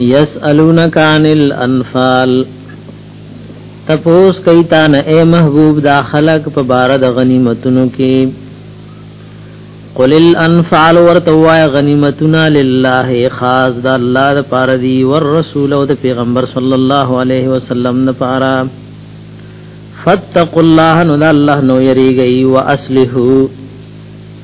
یسالونک عن الانفال تپوس کوي تا نه اے محبوب دا خلق په بار د غنیمتونو کې قل الانفال ورتوا غنیمتنا لله خاص د الله د پاره دی ور رسول او د پیغمبر صلی الله علیه وسلم د پاره فتقوا الله نو الله نو یریږي واسلحو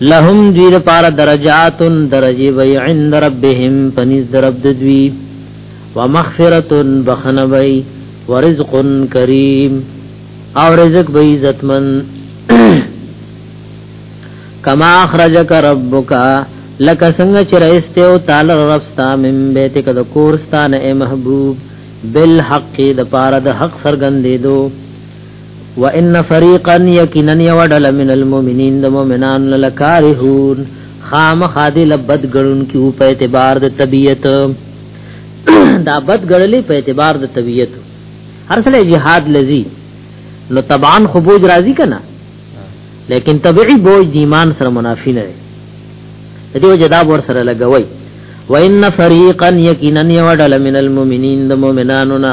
لهم دوی لپاره درجات درجه وی عند ربهم پنځ درب دوی ومغفرت بخنه وی ورزق کریم او رزق به عزتمن کما اخرجک ربک لک څنګه چې رئیسته او تعالی رب ستا من بیت کد کورستان اے محبوب بالحق د پاره د حق سرګندې دو وان فريقا يقينا يودل من المؤمنين د مؤمنان لکارهون خامخا دی لبد ګړون کیو په اعتبار د طبیعت دا بد ګړلې په اعتبار د طبیعت هر سره جهاد لذي نو طبعا خبوج راضی کنا لیکن طبيعي بوج د ایمان سره منافي نه دی دې وجه دا ور سره لګوي وان فريقا يقينا يودل من المؤمنين د مؤمنانو نه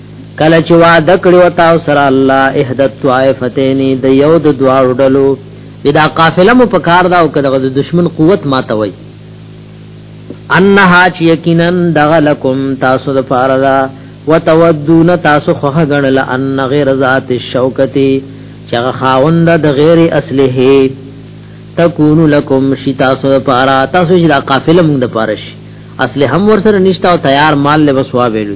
کله چې وعده کړو تاسو سره الله احد الطائفتین د یو د دوا ډلو دا قافله مو پکار دا او کدغه د دشمن قوت ماته وای انها چې یقینا دغه لکم تاسو د پاره دا وتودون تاسو خو غنل ان غیر ذات الشوکتی چې خاوند د غیر اصله تکون لکم شي تاسو د پاره تاسو چې دا قافله مونږ د پاره شي اصله هم ور سره نشتا او تیار مال له وسوا ویلو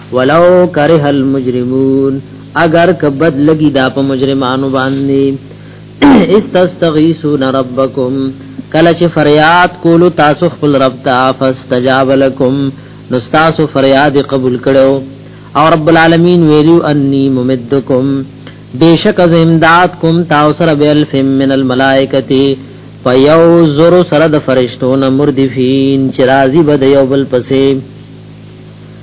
ولو کرہ المجرمون اگر کبد لگی دا په مجرمانو باندې استستغیثون ربکم کله چې فریاد کولو تاسو خپل رب ته فاستجاب لكم نو تاسو فریاد قبول کړو او رب العالمین ویلو انی ممدکم بیشک از امداد کوم تاسو سره بیل فم من الملائکتی فیو زور سره د فرشتو نه مردفین چې راضی بد یو بل پسې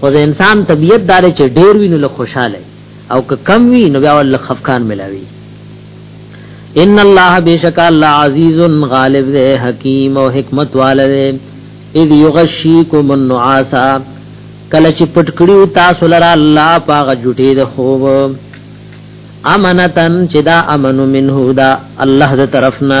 خو د انسان طبیعت دار چې ډیر وینو له خوشاله او که کم وی نو بیا ول خفقان ملاوي ان الله بشک الله عزیز غالب دے حکیم او حکمت والے اذ یغشیکم النعاس کله چې پټکړیو تاسو لره الله پاغ جټې د خوب امنتن چې دا امن منه دا الله د طرفنا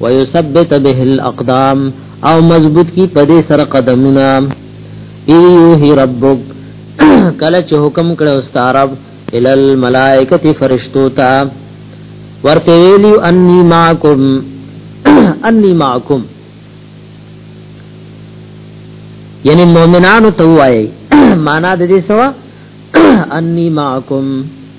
ويثبت به الاقدام او مضبوط کی پدې سره قدمونه ایوه ربک کله چې حکم کړو ستارب ال الملائکه فرشتو تا ورته ویلی انی معکم انی معکم یعنی مؤمنانو ته وایي معنا د دې سوا انی معکم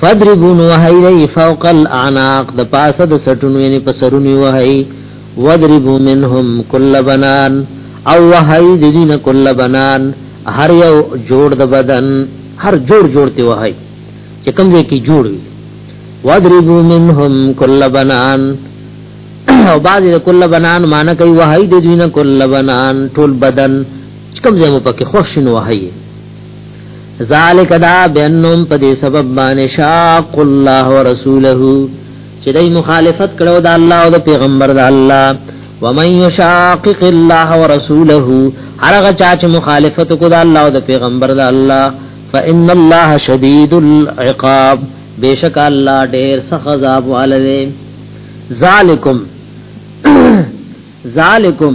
فدربون وحی دی فوق الاعناق د پاسه د سټونو یعنی په سرونو وحی ودربو منهم کل بنان او وحی د دین کل بنان هر یو جوړ د بدن هر جوړ جوړ ته وحی چې کوم ځای کې جوړ وي ودربو منهم کل بنان او بعض د کل بنان معنی کوي وحی د دین کل بنان ټول بدن کوم ځای مو پکې خوښ شنو وحی ذالک دا بینهم په دې سبب باندې شاق الله ورسوله چې دای مخالفت کړو د الله او د پیغمبر د الله ومن یشاقق الله ورسوله هرغه چا چې مخالفت کو د الله او د پیغمبر د الله فان الله شدید العقاب بیشک الله ډیر سخت عذاب والده ذالکم ذالکم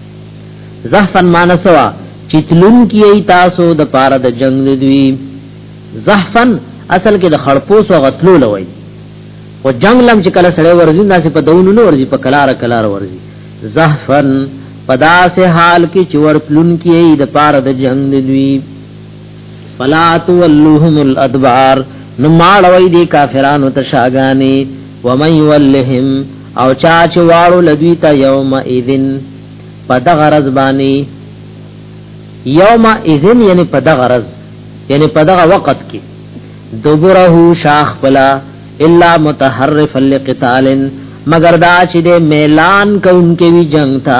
زحفن معنی سوا چتلون کی ای تاسو د پاره د جنگ دوی زحفن اصل کې د خړپوس او غتلو لوي خو جنگ لم چې کله سړی ورزي داسې په دونو نه ورزي په کلار کلار ورزي زحفن پداسه حال کې چې ورتلون کی ای د پاره د جنگ دوی فلا تولوهم الادبار نو ماړوي دي کافرانو ته شاګانی و من يولهم او چا چې واړو لدوی ته یوم اذن په دغه رز باندې یوم اذن یعنی په دغه رز یعنی په دغه وخت کې دبره شاخ بلا الا متحرف لقتال مگر دا چې د میلان کونکي وی جنگ تا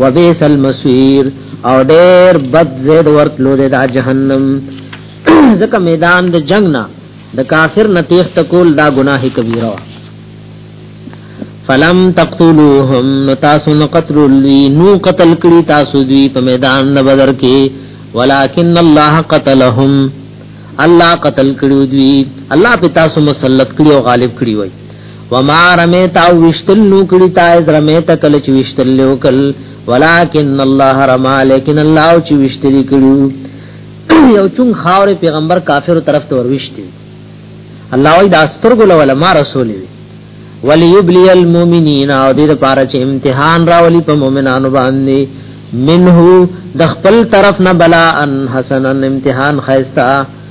وبئس المصير او ډېر بد زید ورتلو دې دا جهنم ځکه میدان د جنگ نه د کافر نه تیخت کول دا گناه کبیره فلم تقتلوهم نو تاسو نو قتل لوی نو قتل کړي تاسو دوی په میدان د بدر کې ولکن الله قتلهم الله قتل کړي دوی الله په تاسو مسلط کړي او غالب کړي وای وما رمیت او وشتل نو کړی تا از رمیت کل چې وشتل له کل ولکن الله رما لیکن الله چې وشتل کړو یو چون خاور پیغمبر کافر طرف ته وروشتي الله وای دا ستر ګل ولا ما رسول وی وليبلي المؤمنين او دې لپاره چې امتحان راولي په مؤمنانو باندې منه د خپل طرف نه بلا ان حسنا امتحان خيستا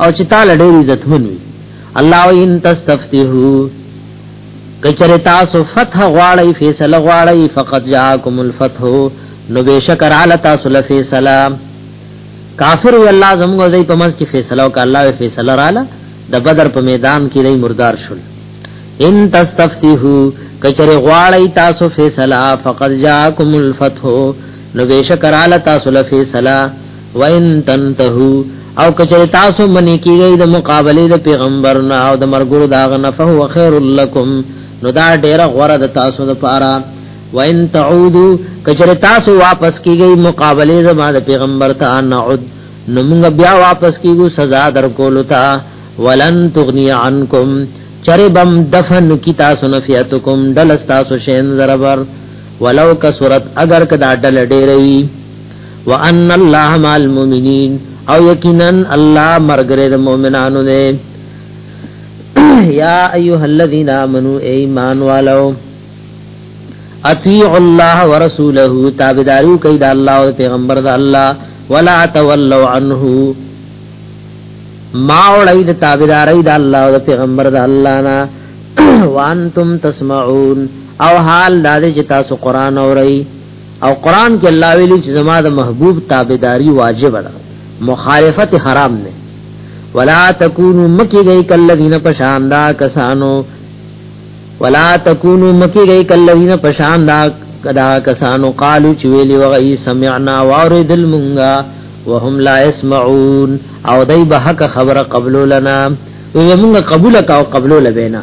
او چې تعالی ډېر عزت من وي الله ان تستفتحو کچره تاسو فتح غواړی فیصله غواړی فقط جاءکم الفتح نو بشکر علی تاسو لفیصله کافر وی الله زموږ دای په منځ کې فیصله وک الله وی فیصله رااله د بدر په میدان کې لای مردار شول ان تستفتحو کچره غواړی تاسو فیصله فقط جاءکم الفتح نو بشکر علی تاسو لفیصله وَإِن تَنْتَهُوا او کچری تاسو منی کیږئ د مقابله د پیغمبر نه او د مرګور داغ نه فهو خیر لکم نو دا ډیره غوره د تاسو د پاره وَإِن تَعُودُوا کچری تاسو واپس کیږئ مقابله زما د پیغمبر ته نعود نو موږ بیا واپس کیږو سزا در کولو ته ولن تغنی عنکم چربم دفن کی تاسو نفیتکم دلستاسو شین زربر ولو کسرت اگر کدا دل ډیروی وان الله مع المؤمنین او یقینا الله مرګره د مؤمنانو نه یا ایها الذین آمنو ایمان والو اطیع الله ورسوله تابعداریو کوي د الله او پیغمبر د الله ولا تولوا عنه ما اولای د تابعداري د الله او پیغمبر د الله نه وانتم تسمعون او حال دا چې تاسو قران اورئ او قران کې الله ویلي چې زما د محبوب تابعداري واجب ده مخالفت حرام نه ولا تکونو مکی گئی کلذین پشاندا کسانو ولا تکونو مکی گئی کلذین پشاندا کدا کسانو قالو چې ویلي وغي سمعنا واردل مونږه وهم لا يسمعون او دای به حق خبره قبول لنا وی مونږه قبول کا او قبول لبینا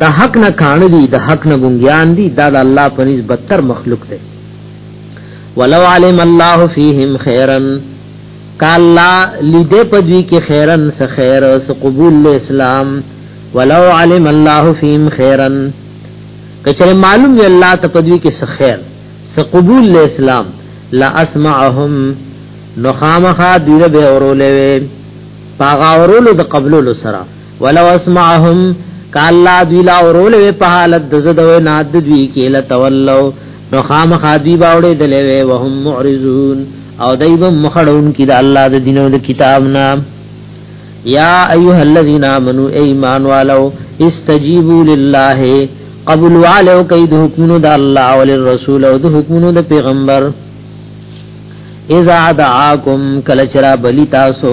د حق نه کانه دي د حق نه ګونګیان دي دا د الله په نس بدتر مخلوق دی ولو علم الله فیهم خیرا کالا لیده په دوی کې خیرا س خیر س قبول اسلام ولو علم الله فیهم خیرا کچره معلوم وی الله ته په دوی کې س خیر س قبول اسلام لا اسمعهم نو خامخا دیره به اورولې پاغا اورولو د قبلولو سره ولو اسمعهم کالا دوی لا اورول وی په حالت د زده و نه د دوی کې له تولو نو خام خادوی باوړې د لوي وهم معرضون او دایب مخړون کې د الله د دینو د کتاب نه یا ایها الذین آمنو ایمان والو استجیبوا لله قبول والو کې د حکمونو د الله او الرسول او د حکمونو د پیغمبر اذا دعاکم کلچرا بلی تاسو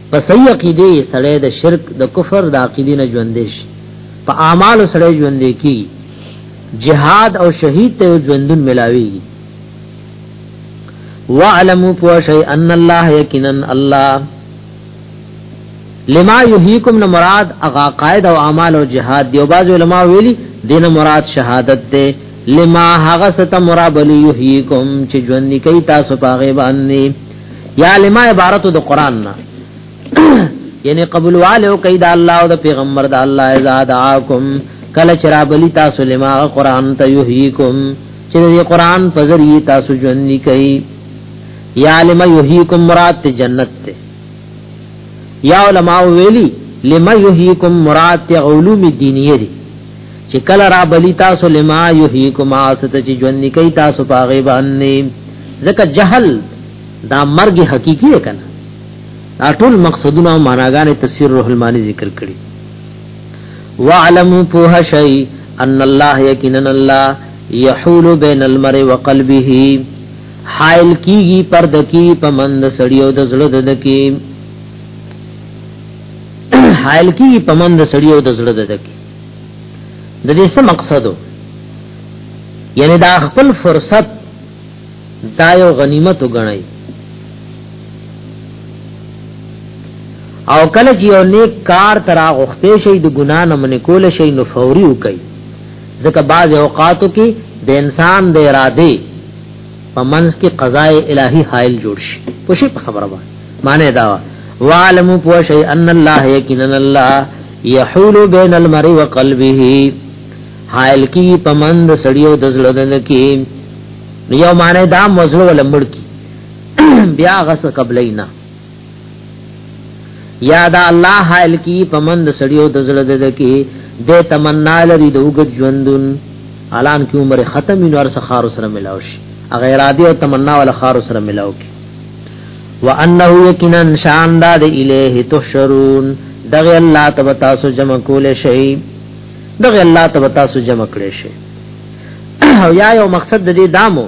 په صحیح عقیده سړی د شرک د کفر د عقیدې نه ژوندې شي په اعمال سړی ژوندې کی جهاد او شهید ته ژوندون ملاوي وعلمو پوشی ان الله یقینا الله لما یحییکم نو مراد اغا قائد او اعمال او جهاد دی او باز علماء ویلی دین مراد شهادت دی لما هغه ست مرابلی یحییکم چې ژوندې کوي تاسو پاغه باندې یا لما عبارت د قران نه یعنی قبول والو کای دا الله او د پیغمبر دا الله اذا دعاکم کله چرا بلی تاسو لما قران ته یحییکم چې د قران په ذریعہ تاسو ژوند نکای یا لما یحییکم مراد ته جنت ته یا علماء ویلی لما یحییکم مراد ته علوم دینیه دي چې کله را بلی تاسو لما یحییکم استه چې ژوند کوي تاسو په غیب باندې ځکه جهل دا مرګ حقیقی دی کنه دا ټول مقصدونه او معناګانې تفسیر روح المانی ذکر کړي وعلموا فوه شی ان الله یقینا الله یحول بین المرء وقلبه حائل کیږي پرد کی پمند سړیو د زړه د دکی حائل کیږي پمند سړیو د زړه د دکی د دې څه مقصد و یعنی دا خپل فرصت دا یو غنیمت وګڼي او کله چې یو نیک کار ترا غوښته شي د ګنا نه منې کول شي نو فوري وکي ځکه بعض اوقاتو کې د انسان د اراده په منځ کې قضاء الهی حائل جوړ شي په شی په خبره باندې معنی دا وعلم پو شی ان الله یقینا الله یحول بین المرء وقلبه حائل کی په منځ سړیو د زړه دن کې یو معنی دا مزلو لمړ کی بیا غس قبلینا یا دا الله حائل کی پمند سړیو د زړه د دکی د تمنا لري د وګد ژوندون الان کی عمر ختم نور سخار سره ملاو شي غیر عادی او تمنا ول خار سره ملاو کی وانه یقینا شان دا د الیه تحشرون دغه الله تب تاسو جمع کول شي دغه الله تب تاسو جمع کړي شي او یا یو مقصد د دې دامو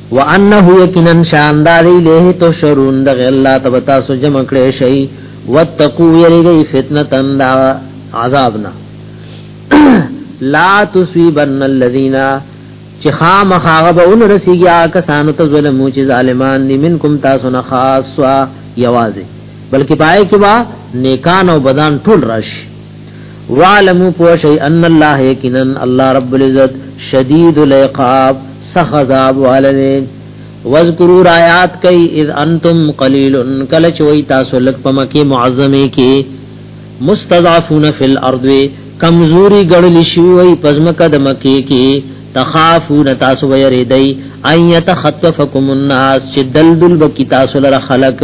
وانه یقینا شان دار الیه تشرون د غیر الله تبتا سو جمع کړي شي وتقو یریږي فتنه تند عذابنا لا تصيبن الذين چې خامخ هغه به اون رسیږي هغه کسانو ته ظلم چې ظالمان دي منکم تاسو نه خاص وا یوازې بلکې پای کې با نیکان او بدان ټول راشي وعلمو پوه شئ ان الله یقینا الله رب العزت شدید العقاب سخ عذاب والده واذکروا آیات کئ اذ انتم قلیل کل چوي تاسو لک پمکه معظمه کې مستضعفون فی الارض کمزوری ګړل شي وي پزمکه د مکه کې تخافون تاسو ويریدای ايتخطفکم الناس چې دلدل بکی تاسو لره خلق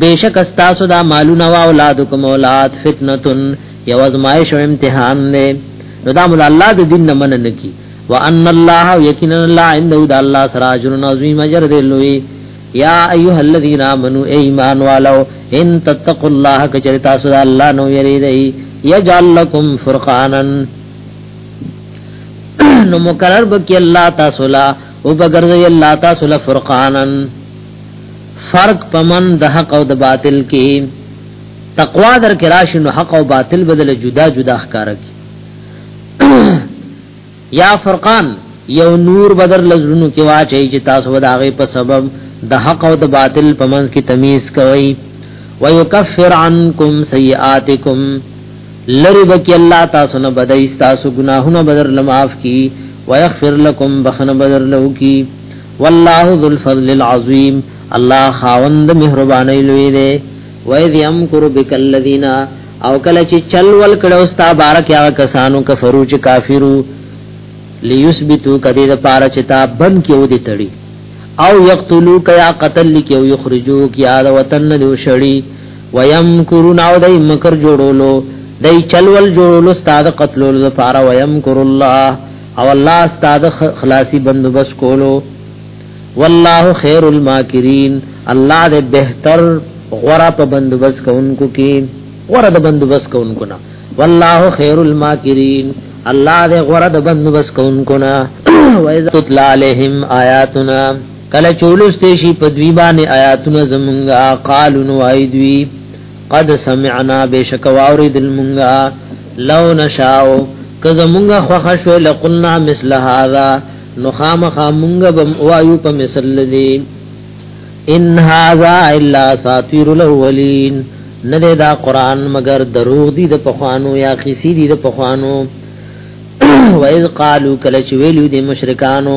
بیشک استاسو دا مالونه او اولادکم اولاد فتنتن یو ازمایش او امتحان دی نو دا مول الله د دین نه من نه کی وان الله یقینا الله عنده د الله سره اجر عظیم اجر دی لوی یا ایها الذین آمنو ایمان والو ان تتقوا الله کچری تاسو الله نو یریدای یجعل لكم فرقانا نو مقرر بکی الله تاسو لا او بغرضی الله تاسو لا فرقانا فرق پمن د حق او د باطل کې تقوا در کې راشي نو حق او باطل بدل جدا جدا ښکار کی یا فرقان یو نور بدر لزرونو کې واچي چې تاسو وداغه په سبب د حق او د باطل پمنځ کې تمیز کوي ويكفر عنكم سيئاتكم لری بکی الله تاسو نه بدای تاسو گناهونه بدر لمعاف کی ويغفر لكم بخنه بدر لو کی والله ذو الفضل العظیم الله خاوند مهرباني لوی دی و اذ يمكر بك الذين او کله چې چل ول کړه استا بارک یا کسانو کفرو چې کافرو ليثبتو کدی د پاره چې تا بن کې ودی تړي او یقتلوا کیا قتل کې او یخرجو کیا د وطن نه وشړي ويمکرون او دای مکر جوړولو دای چلول جوړولو استاد قتلولو لپاره ويمکر الله او الله ستا د خلاصي بندوبست کولو والله خير الماکرين الله دې بهتر غره په بندوبست کوونکو کې غره د بندوبست کوونکو نه والله خير الماکرين الله دې غره د بندوبست کوونکو نه وایذ تطلع عليهم آیاتنا کله چولستې شي په دوی باندې آیاتونه زمونږه قالو نو ایدوی قد سمعنا بشک واوریدل مونږه لو نشاو کزه مونږه خوښ شو لقلنا مثل هذا نخام خامونږه بم وایو په مثل دی ان هذا الا ساتیر الاولین نه دا قران مگر دروغ دی د پخوانو یا خسی دی د پخوانو وایز قالو کله چې ویلو دی مشرکانو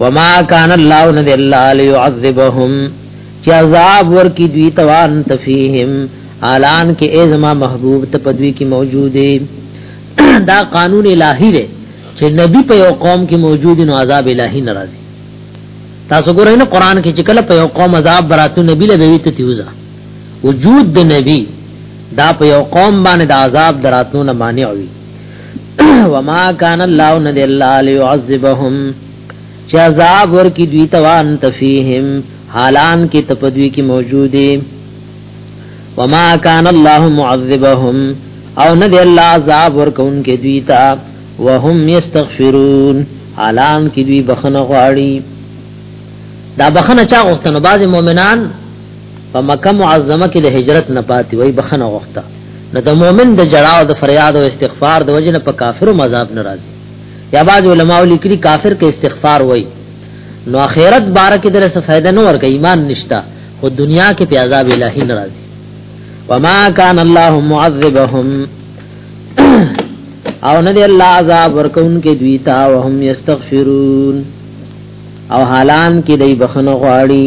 وما كان الله ند الله ليعذبهم چې عذاب ورکی دوی توان تفیهم اعلان کې ای زما محبوب ته پدوی کې موجوده دا قانون الهی دی چې نبی په یو قوم کې موجود نو عذاب الهی ناراضي تاسو ګورئ نه قران کې چې کله په یو قوم عذاب براتو نبی له وی ته تیوزا وجود د نبی دا په یو قوم باندې د عذاب دراتو نه مانع وي وما كان الله ند الله ليعذبهم چې عذاب ورکی دوی توان تفیهم حالان کې تپدوی کې موجودې وما كان الله معذبهم او نه دی الله عذاب ورکون کې دوی ته وهم یستغفرون حالان کې دوی بخنه غواړي دا بخنه چا غوښتنه بعض مؤمنان په مکه معظمه کې د هجرت نه پاتې وای بخنه غوښته نو د مؤمن د جړا او د فریاد او استغفار د وجنه په کافر او مذاب ناراض یا بعض علما لیکلي کافر کې استغفار وای نو اخرت بار کې درسه فائدہ نه ورکې ایمان نشتا او دنیا کې په عذاب الهی ناراض وما کان الله معذبهم او نه دی الله عذاب ورکون کې دوی تا او هم یستغفرون او حالان کې دی بخنه غواړي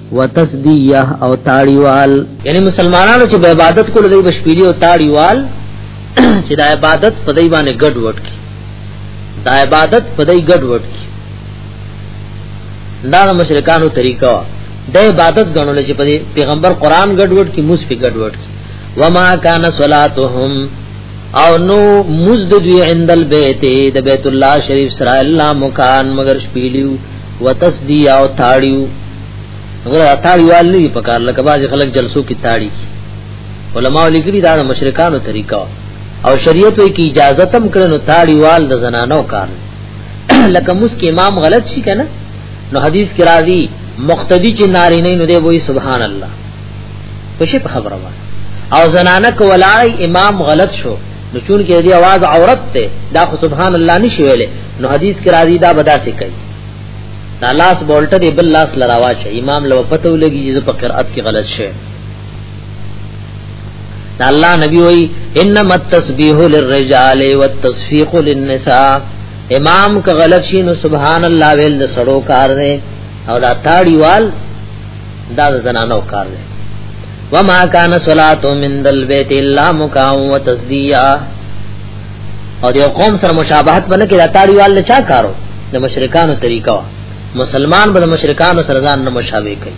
وتسدیه او تاړیوال یعنی مسلمانانو چې عبادت کول دی بشپیلی او تاړیوال چې د عبادت په دی باندې ګډ وډ کی د عبادت په دی ګډ وډ کی دا د مشرکانو طریقہ د عبادت غنول چې په پیغمبر قران ګډ وډ کی موس په ګډ وډ کی وما کان صلاتهم او نو مزد دوی عند البیت د بیت الله شریف سره الله مکان مگر شپیلیو وتس دی او تاړیو غره تاړی وال نه په کار لکه باز خلک جلسو کې تاړی علماء لیکلي دا د مشرکانو طریقه او شریعت وی کی اجازه تم کړنو تاړی وال د زنانو کار لکه مس کې امام غلط شي کنه نو حدیث کې راځي مقتدی چې ناری نه نو دی وای سبحان الله په شی په خبره او زنانه کولاړی امام غلط شو نو چون کې دی आवाज عورت ته دا خو سبحان الله نشي ویلې نو حدیث کې راځي دا بدا سي کوي دا لاس بولټه دی بل لاس لراوا شي امام لو پته ولګي چې په قرأت کې غلط شي دا الله نبی وای انما التسبیح للرجال والتصفیق للنساء امام که غلط شي نو سبحان الله ویل د سړو کار دی او دا تاړیوال دا د زنانو کار دی وما كان صلاه من دل بیت الا مکا و تصدیعا او دیو قوم سره مشابهت باندې کې راتاړي والے چا کارو د مشرکانو طریقہ مسلمان به مشرکانو سره ځان نه مشابه کوي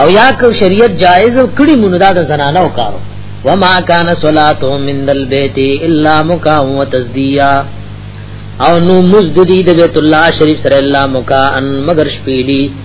او یا که شریعت جائز کړي مونږ دا د زنانو کارو وما كان صلاه من دل بیت الا مکا و تصدیعا او نو مزددی د بیت الله شریف سره الله مکا ان مگر شپېلی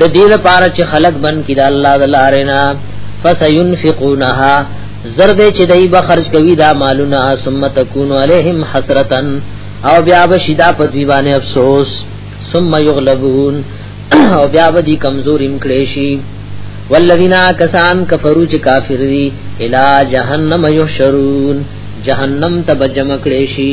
د دې لپاره چې خلق بن کړي د الله د لارې نه فسينفقونها زرد چې دای به خرج کوي دا مالونه ثم تكون عليهم حسرتا او بیا به شدا په دی باندې افسوس ثم يغلبون او بیا به دي کمزور امکړي شي والذین کسان کفروا چې کافر دي الی جهنم یحشرون جهنم ته بجمع کړي شي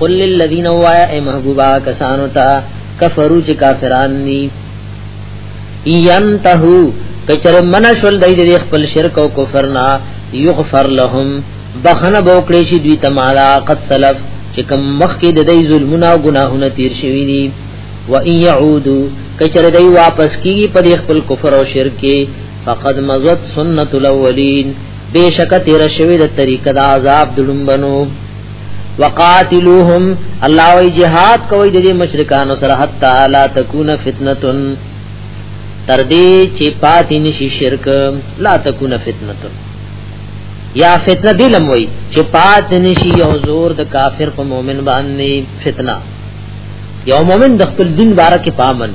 قل للذین وایا ای محبوبا کسانو ته کفرو چې کافران دي ینتهو کچر منشل دای دې خپل شرک او کفر نه یغفر لهم بخنه بوکړي شي دوی ته مالا قد سلف چې کوم مخ کې د دې ظلمونه او ګناهونه تیر شوی دي و ان يعودو کچر دای واپس کیږي په خپل کفر او شرک کې فقد مزت سنت الاولین بے شک تیر شوی د طریقه د عذاب دلمبنو وقاتلوهم الله وی جهاد کوي د مشرکانو سره حتا لا تکون فتنه تر دې چې پاتې نشي شرک لا تکون فتنه یا فتنه دی لموي چې پات نشي یو زور د کافر په مؤمن باندې فتنه یو مؤمن د خپل دین باره کې پامن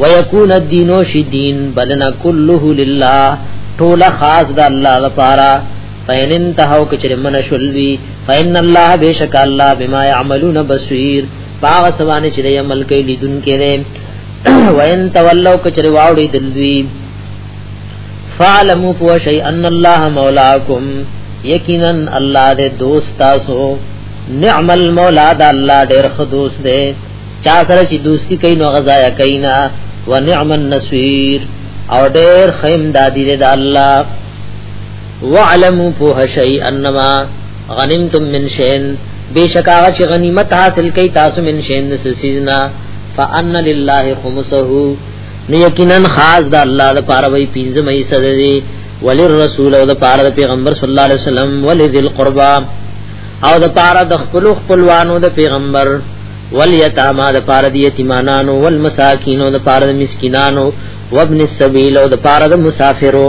ويكون الدين شدين بلنا كله لله طول خاص د الله لپاره فین انتهو کچر من شلوی فین الله بیشک الله بما يعملون بصیر باغ سوانه چې عمل کوي لیدون کړي وین تولو کچر واوړي دلوی فعلموا پوشی ان الله مولاکم یقینا الله دې دوست تاسو نعم المولا دا الله ډېر خدوس دې چا سره چې دوستی کوي نو غزایا کوي نه ونعم النصير او ډېر خیم دادی دې دا الله وعلمو پوه شئ انما غنیمتم من شین بیشک هغه چې غنیمت حاصل کړي تاسو من شین د سیزنا فان لله خمسه نو یقینا خاص د الله د پاره وی پینځه مې صدې دی وللرسول او د پاره د پیغمبر صلی الله علیه وسلم ولذل قربا او د پاره د خپل خپلوانو د پیغمبر ولیتاما د پاره د یتیمانانو والمساکینو د پاره د مسکینانو وابن السبیل او د پاره د مسافرو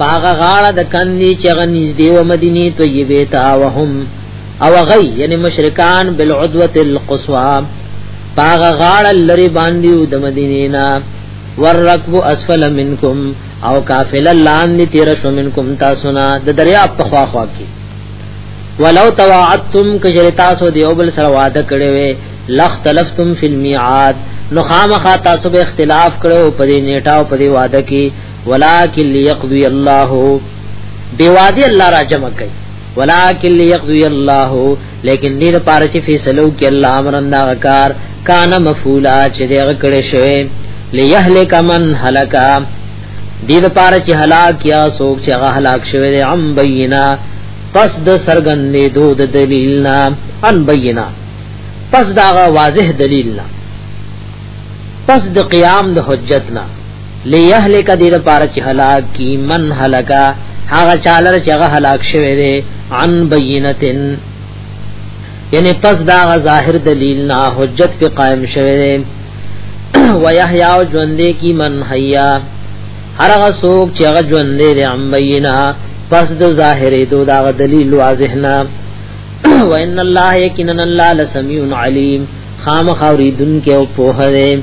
پاغه غاړه د کندي چې غنځ دی و مدینه طیبه تا وهم او غی یعنی مشرکان بالعدوه القصوا پاغه غاړه لری باندې د مدینه نا ورکب اسفل منکم او قافله لاندې تیر شو منکم تاسو نه د دریا په خوا خوا کې ولو تواعدتم کجر تاسو دیو بل سره وعده کړی وي لختلفتم فی المیعاد نو خامخا تاسو به اختلاف کړو په دې نیټه او په دې وعده کې ولكن ليقضي الله دیوادی الله را جمع کوي ولكن ليقضي الله لیکن دې لپاره چې فیصلو کې الله امرن دا کار کان مفعولا چې دې کړې شوی ليهلك من هلك دې لپاره چې هلاک یا سوک چې هغه هلاک شوی دی ام بینا پس د سرګندې دود دلیل نا ان بینا پس دا واضح دلیل نا پس د قیام د حجت نا لیهلک دې لپاره چې هلاک کی من هلاکا هغه چالر چې هغه هلاک شوی دی عن بینتن یعنی پس دا ظاهر دلیل نه حجت په قائم شوی دی و یحیا او ژوندې کی من حیا هرغه سوق چې هغه ژوندې دی عن بینا پس د ظاهرې دو دا دلیل واضح نه و ان الله یقینا الله لسمیع علیم خام خوریدن کې او په هره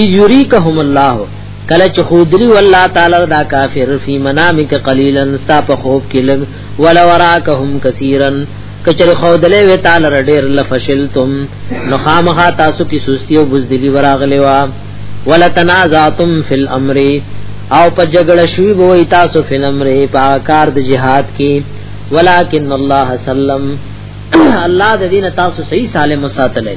اذ یریکهم الله کله چې خودری والله تعالی دا کافر فی منامک قلیلا ستا په خوب کې لګ ولا وراکهم کثیرا کچر خودلې و تعالی ډیر لفشلتم نو خامخا تاسو کی سستی او بزدلی وراغلی وا ولا تنازعتم فی الامر او په جګړه شوی وای تاسو فی الامر په کار د جهاد کې ولکن الله سلم الله د دین تاسو صحیح سالم ساتلای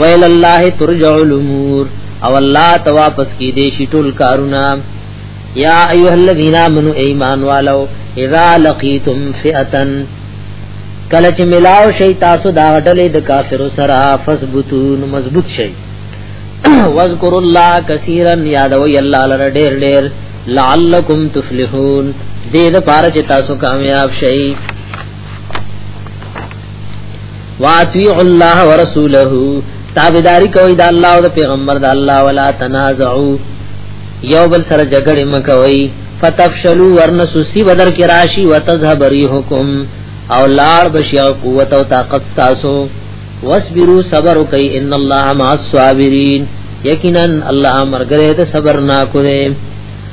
ویل الله ترجع الامور او الله ته واپس کی دې شي ټول کارونه یا ایه الذین آمنو ایمان والو اذا لقیتم فئه کله چې ملاو شي تاسو دا ډلې د کافرو سره فثبتون مضبوط شي واذکر الله کثیرا یادوي الله لره ډېر ډېر لعلکم تفلحون دې د پاره چې تاسو کامیاب شئ واطیع الله ورسوله تابعداری کوي د الله او د پیغمبر د الله ولا تنازعوا یو بل سره جګړه مکوي فتفشلوا ورنسو سی بدر کې راشي وتذهب ريحكم او لار بشي قوت او طاقت تاسو واصبروا صبر کوي ان الله مع الصابرين یقینا الله مرګره د صبر نا کوي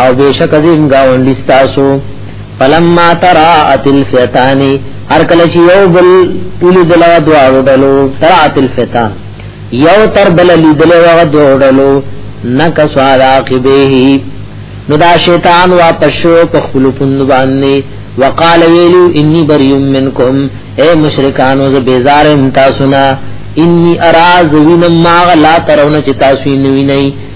او بیشک دیم گاونډی ستاسو فلما تراءت الفیتان هر کله چې یو بل ولیدل دواړو ډلو تراءت الفیتان یو تر بل لیدل هغه دواړو ډلو نکس علی عقبیه نو دا شیطان واپس شو په خپل پوند باندې وقال ویلو انی بری منکم اے مشرکانو ز بیزار تاسو نه انی اراز وینم ما لا ترون چې تاسو نه وینئ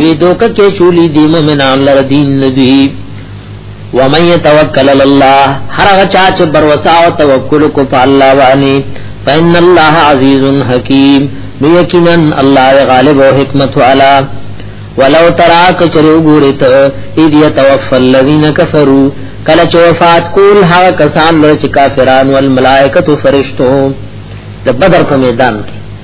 وی دوکه کې چولی دی مومنان لر دین ندی و من يتوکل علی الله هر هغه چا چې بر وسا او توکل کو په الله باندې فإن الله عزيز حکیم یقینا الله غالب او حکمت والا ولو تراک چرو ګورت اذ يتوفى الذين كفروا کله چې وفات کول هغه کسان لر چې کافرانو الملائکه فرشتو د بدر په میدان کې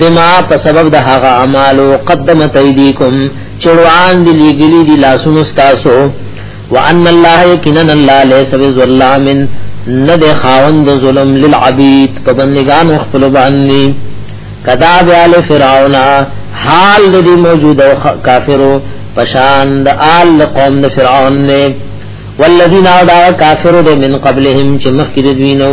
بما په سبب د هغه اعمالو قدمت ایدیکم چړوان دی لګلی دی لاسونو تاسو وان الله یقینا الله ليس بظلام ند خاوند ظلم للعبید په بندگان خپل باندې کدا بیال فرعون حال دی موجود او کافرو پشان د آل قوم د فرعون نه والذین ادا کافرو من قبلهم چې مخکې دوینو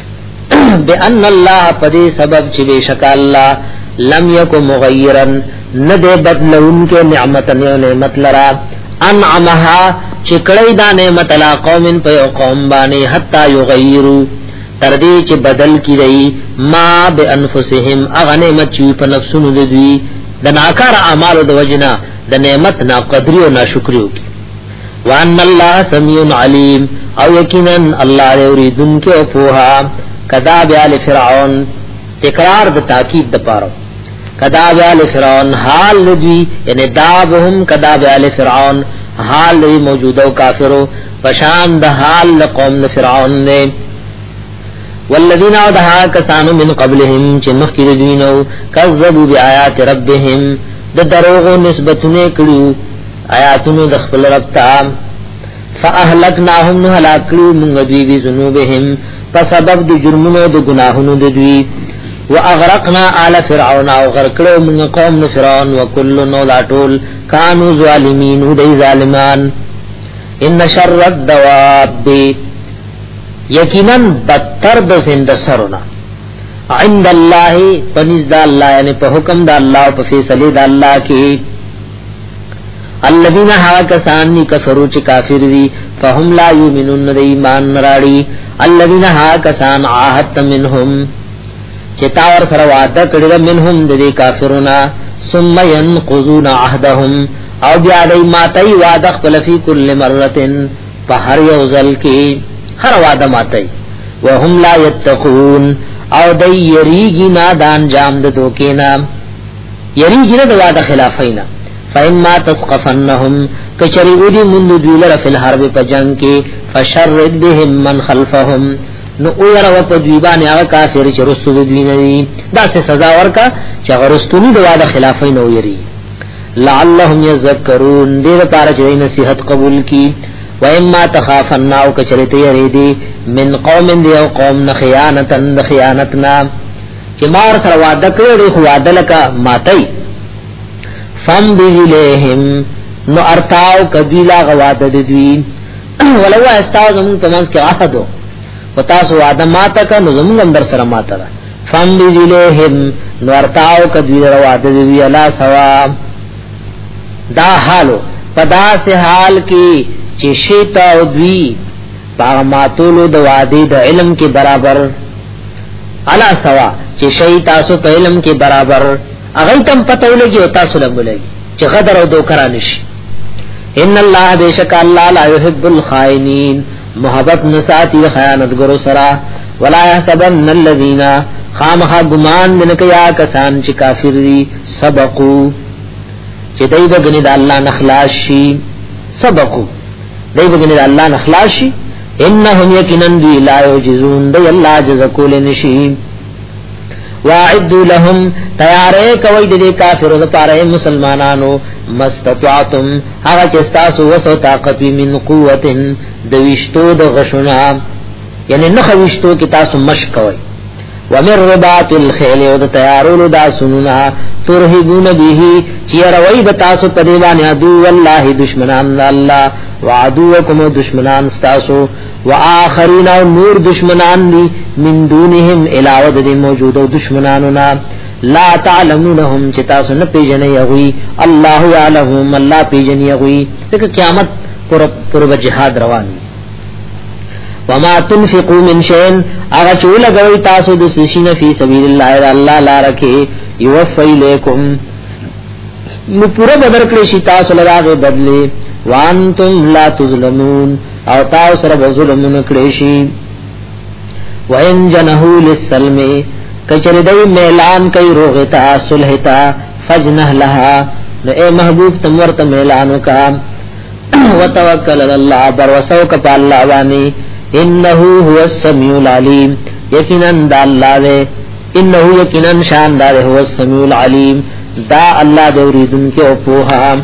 بان الله پدې سبب چې بشک الله لم يكن مغيرا ند بدلون کې نعمت نه نعمت لرا انعمها چې کړی دا نعمت لا قوم په یو قوم باندې حتا یغیرو تر دې چې بدل کړي ما بانفسهم اغه نعمت چې په نفسونو دې دوی د ناکار اعمالو د وجنه د نعمت ناقدری او ناشکری وکړي وان الله سميع عليم او یقینا الله دې اوریدن کې او پوها کدا بیا لفرعون تکرار د تاکید د پاره کدا بیا لفرعون حال دوی ان دابهم کدا بیا لفرعون حال دی موجوده او کافرو پشان د حال قوم د فرعون نه والذین او دها کسانو من قبلهم چې مخکې دوی نو کذبوا بیاات ربهم د دروغو نسبتونه کړو آیاتونو د خپل رب ته فاهلکناهم نو هلاکړو موږ دوی به ذنوبهم په سبب د جرمونو د ګناهونو د دوی واغرقنا آل فرعون او غرقړو موږ قوم د فرعون وکل نو دا ټول کانو ظالمین هدی ظالمان ان شر الدواب یقینا بدتر د زنده سرونه عند الله پنځ د الله یعنی په حکم د الله او په فیصله د الله کې الذين ها کسان ني کفرو چې کافر دي فهم لا يؤمنون د ایمان راړي الذين ها کسان عاهت منهم چې تا ور سره وعده کړل منهم د دې کافرونو ثم ينقضون عهدهم او بیا دې ماتي وعده خپل فی کل مرتين په هر یو ځل کې هر وعده ماتي وهم لا يتقون او دې یریږي نادان جام د دوکې نام یریږي نه د وعده خلافی نه فإما تثقفنهم کچری ودی مند دوی لره فل حرب په جنگ کې فشرد بهم من خلفهم نو او یره و په دوی باندې هغه کافر چې رسو دوی نه دي دا څه سزا ورکا چې غرستونی د وعده خلافی نه ویری لعلهم یذکرون دې لپاره چې نصیحت قبول کی و اما تخافن او کچری ته یری دی من قوم دی او قوم نه خیانتن خیانتنا چې ما ور سره وعده کړو دی خو وعده لکه ماتای فم بذلهم نو ارتاو کبیلا غواده د دوی ولو استاو زمون په منځ کې عهدو او تاسو وعده ماته ک نو زمون هم در سره ماته ده فم بذلهم نو ارتاو کبیلا غواده د دوی الا سوا دا حالو پدا سه حال کې چې شیتا او دوی پاغماتولو د وعده د علم کې برابر علا سوا چې شي تاسو په علم کې برابر هغه تم پته ولګي او تاسو لم ولګي چې غدر او دوکرا نشي ان الله بیشک الله لا يحب الخائنین محبت نساتی خیانت ګرو سرا ولا يحسبن الذين خامخا ګمان من کیا کسان چې کافر دي سبقو چې دای بغنی د الله نخلاص شي سبقو دای بغنی د الله نخلاص شي انهم یقینا دی لا یجزون دی الله جز کول نشی واعد لهم تیارې کوي د کافرو لپاره مسلمانانو مستطعتم هغه چې تاسو وسو طاقت من قوتن د وشتو د غشنا یعنی نه خوشتو کې تاسو مشک کوي ومن رباط الخيل او د تیارولو دا سننا ترهبون به چې روي د تاسو په دی باندې ادو والله دشمنان الله وعدوکم دشمنان تاسو واخرین او نور دشمنان دي من دونهم علاوه د موجوده دشمنانو نه لا تعلمونهم چې تاسو نه پیژنې یغوي الله يعلم الله پیژنې یغوي ته قیامت پر پر جهاد روان دي وما تنفقوا من شيء اغه چول غوي تاسو د سشین فی سبیل الله الا الله لار کې یوفی لیکم نو پورا بدر کړی شي تاسو لراغه بدلی وانتم لا تظلمون او تاسو سره ظلم نه کړی شي وان جنحو للسلم کچری دای میلان کوي روغتا صلحتا فجنه لها نو اے محبوب تم ورته میلانو کا وتوکل علی الله پر وسو ک په الله باندې انه هو السمیع العلیم یقینا د الله دې انه یقینا شان دار هو السمیع العلیم دا الله دې اوریدن کې او پوها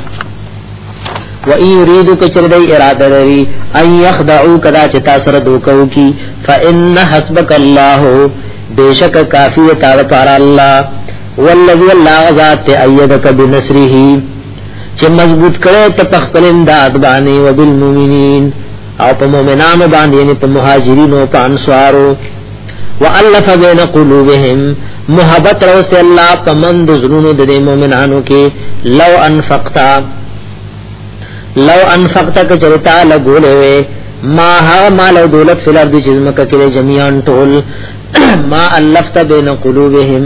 و ای یریدو کچر دی اراده لري ان یخدعو کدا چې تاسو سره دوکو کی فإن حسبک الله بیشک کافی تعالی پر الله والذی الله ذات ایدک بنصره چې مضبوط کړي ته په خپل امداد باندې او بالمؤمنین او په مؤمنانو باندې یعنی په مهاجرینو او په انصارو والف بین قلوبهم محبت روسته الله په من د زړونو د مؤمنانو کې لو انفقتا لو انفقتا کچرتا لګولې وې ما ها مال او دولت فلر دي چې مکه کې جميعا ټول ما الفت بین قلوبهم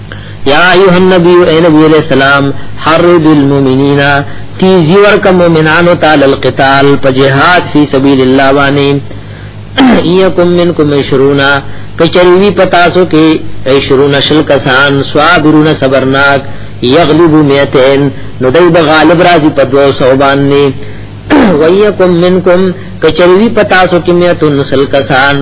یا ایها النبی اے نبی علیہ السلام حرد المؤمنین تیزی ورک مومنانو تعالی القتال په جهاد فی سبیل الله باندې یکم منکم عشرونا کچریوی پتاسو کې عشرون شل کسان صابرون صبرناک یغلب میتین نو دای به غالب راځي په 200 باندې ویکم منکم کچریوی پتاسو کې میتون شل کسان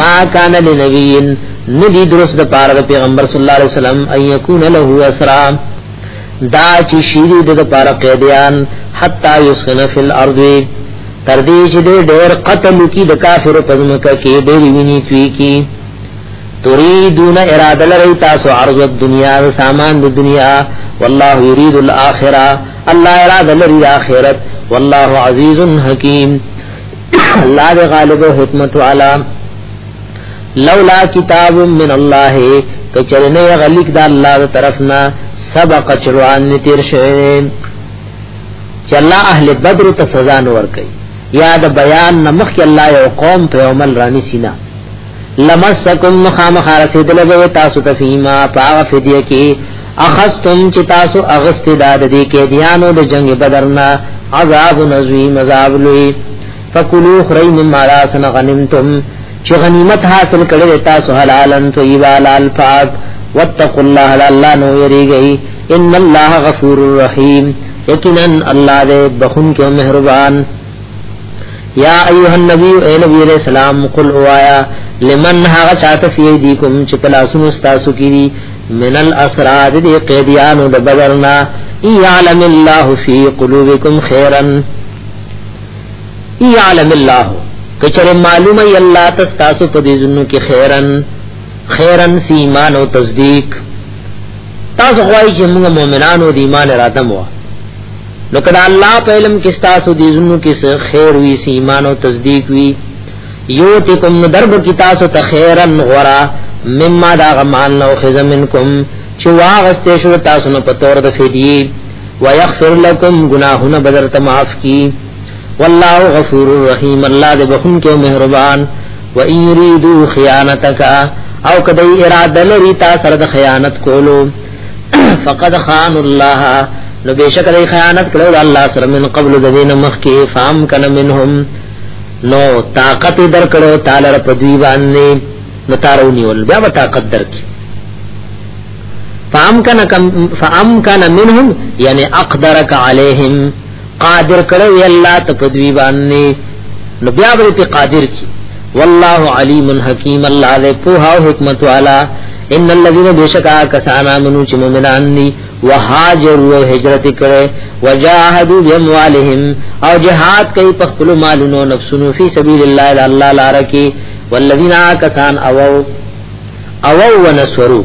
ما کان لنبیین ندی درست د پاره د پیغمبر صلی الله علیه وسلم ان یکون له اسرا دا چې شیری د پاره قیدیان حتا یسخن فی الارض تر دې چې ډېر قتل کی د کافر پزمکه کې ډېر ویني توی کی تريدون اراده لري تاسو عرض الدنيا سامان د دنیا والله يريد الاخره الله اراده لري اخرت والله عزيز حكيم الله دې غالب او حکمت والا لولا کتاب من الله کچره نه غلیک دا الله تر طرفنا سبق چروان نتیر شوی چې الله اهل بدر ته سزا نور کوي یا د بیان نمخ الله یو قوم په عمل رانی سینا لمسکم مخامخ رسیدل به تاسو ته فیما پاغ فدیه کی اخستم چې تاسو اغست داد دې کې دیانو د جنگ بدرنا عذاب نزویم عذاب لوی فکلو خری مما راسن غنمتم چې غنیمت حاصل کړی تاسو حلالن طیبا لال پاک واتقوا الله لالا نو یریږي ان الله غفور رحیم یقینا الله دې بخون کې مهربان یا ایها النبی اے نبی علیہ السلام قل اوایا لمن هغه چاته فی ایدیکم چې پلا سن استاسو کیری من الاسرا د قیدیانو د بدرنا یعلم الله فی قلوبکم خیرا یعلم الله کچر معلومه الله تاسو په دې زنو کې خیرن خیرن سی ایمان او تصدیق تاسو غواړئ چې موږ مؤمنانو د ایمان اراده مو نو کدا الله په علم کې تاسو دې زونو کې څه خیر وی سی ایمان او تصدیق وی یو ته کوم درب کې تاسو ته خیرن غرا مما دا غمان نو خزمنکم چې واغسته شو تاسو نو په تور د فدی ويغفر لكم گناهونه بدر ته معاف کی والله غفور الرحیم الله دې بخون کې مهربان و ان یریدو خیانتک او کدی اراده لري تاسو د خیانت کولو فقد خان الله نو بشک دې خیانت کړو د الله سره من قبل د دین مخ کې فام کنه منهم نو طاقت در کړو تعالی په دوی باندې نو تارو نیول بیا به طاقت درک فام کنه کم فام کنه منهم یعنی اقدرک علیهم قادر کړه وی الله ته پدوی باندې نو بیا به ته قادر کی والله علیم حکیم الله دې په او حکمت والا ان الذين بشکا کسانا منو چې مؤمنان دي وهاجروا هجرت کړي وجاهدوا باموالهم او جهاد کوي په خپل مالونو نفسونو فی سبیل الله الا الله لار کې والذین کسان او او ونصروا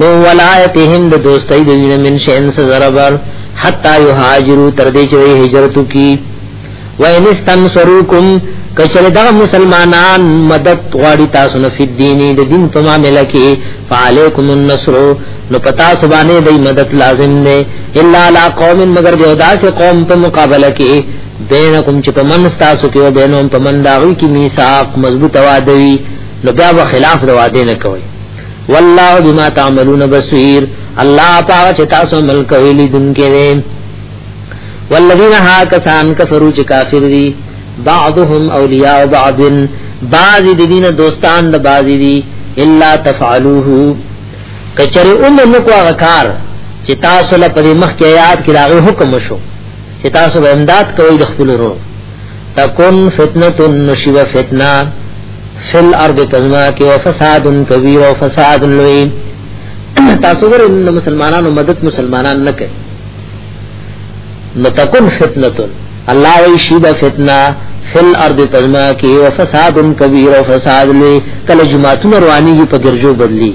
نو ولایتهم د دوستۍ د وینه من شین سزربر حتا یهاجرو تر دې چې هجرت کی و ان استنصروکم کچره دا مسلمانان مدد غواړي تاسو نه فی دین د دین په معاملې کې فعلیکم النصر نو پتا سبانه دې مدد لازم نه الا علی قوم مگر دې داسې قوم په مقابله کې بینکم چې په من تاسو کې او بینهم په من داوی کې میثاق مضبوط وادوي نو بیا خلاف د وعده نه کوي والله بما تعملون بصير الله پاک چې تاسو عمل کوي لیدونکي دی والذین ها کسان کفروا چې کافر دي بعضهم اولیاء بعض بعض د دین دوستان د بعض دي الا تفعلوه کچره اوم نو کو غکار چې تاسو له پرې مخ کې یاد کړه حکم شو چې تاسو به امداد کوئ د خپل ورو تکون فتنه نشو فتنه فل ارض پزما کې او فساد کبیر او فساد لوی تاسو ور مسلمانانو مدد مسلمانان نه کوي نو تکون فتنه الله وی شی دا فتنه فل ارض پزما کې او فساد کبیر او فساد لوی کله جمعتون رواني په ګرځو بدلی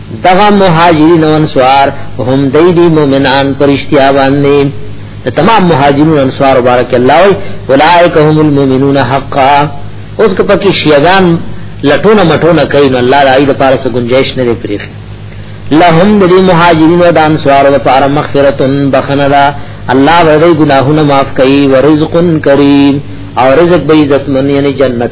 دغه مهاجرین او انصار هم دی دی مومنان پرشتیا باندې تمام مهاجرون انصار مبارک الله وی اولائک هم المؤمنون حقا اوس که پکې شیعان لټونه مټونه کوي نو الله دای د پاره څه گنجائش نه لري پرې لهم دی مهاجرین او انصار د پاره مغفرتن بخندا الله ورې ګناهونه معاف کوي ورزق کریم او رزق به عزت من یعنی جنت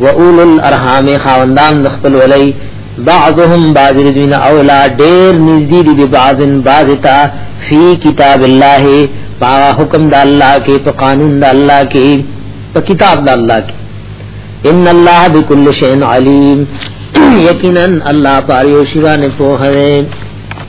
و اولو الارحام خاوندان د خپل ولي بعضهم بعض دوی اولا ډیر نږدې دي بعضن بعض ته فی کتاب الله پا حکم د الله کې په قانون د الله کې په کتاب د الله کې ان الله بكل شيء عليم یقینا الله پاره یو شی باندې په هره